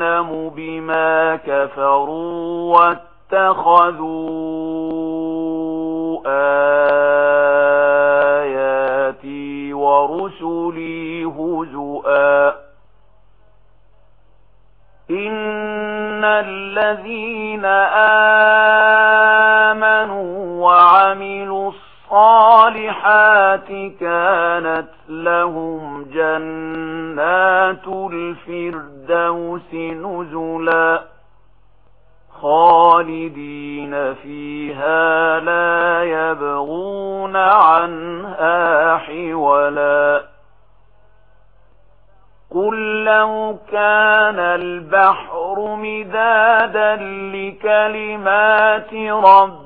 جهنم بما كفروا واتخذوا آياتي ورسلي هزؤا إن الذين آمنوا وعملوا الصالحين الصالحات كانت لهم جنات الفردوس نزلا خالدين فيها لا يبغون عنها حولا قل لو كان البحر مدادا لكلمات رب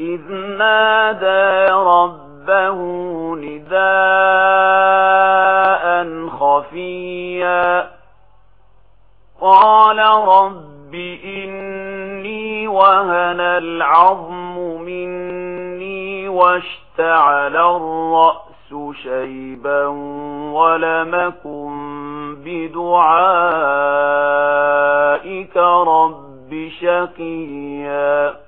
إذ نادى ربه نداء خفيا قال رب إني وهنى العظم مني واشتعل الرأس شيبا ولمكن بدعائك رب شقيا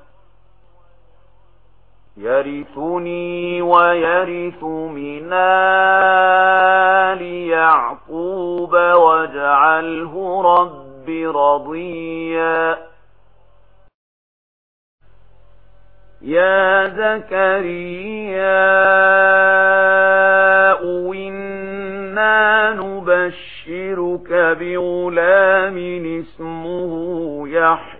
يرثني ويرث من آل يعقوب واجعله رب رضيا. يا زكريا إنا نبشرك بغلام اسمه يحيى.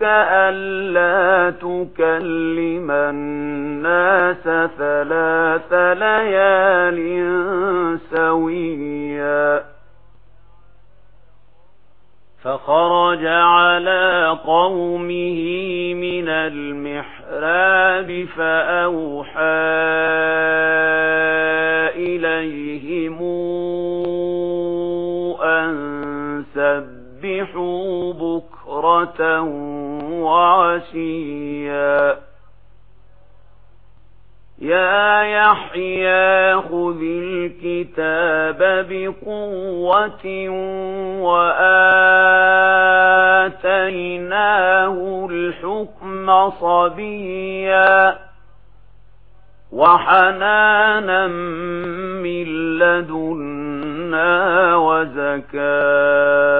رَبُّكَ أَلَّا تُكَلِّمَ النَّاسَ ثَلَاثَ لَيَالٍ سَوِيًّا. فَخَرَجَ عَلَى قَوْمِهِ مِنَ الْمِحْرَابِ فَأَوْحَى إِلَيْهِمْ أَن سَبِّحُوا بُكْرَةً وعشيا. يا يحيى خذ الكتاب بقوة وآتيناه الحكم صبيا. وحنانا من لدنا وزكاة.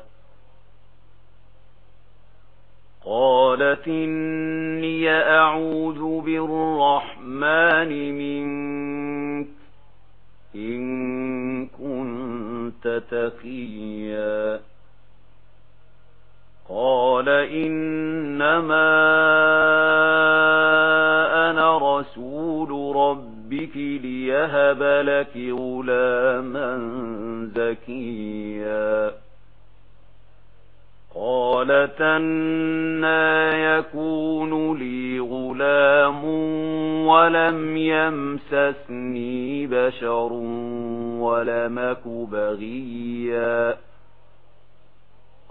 قالت إني أعوذ بالرحمن منك إن كنت تقيا قال إنما أنا رسول ربك ليهب لك غلاما زكيا قالت أنا يكون لي غلام ولم يمسسني بشر ولمك بغيا.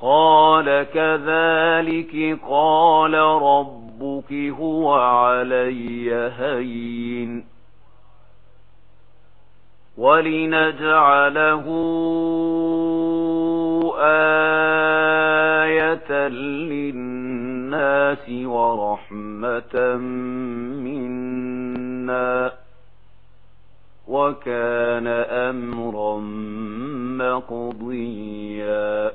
قال كذلك قال ربك هو علي هين. ولنجعله آمين للناس ورحمة منا وكان أمرا مقضيا.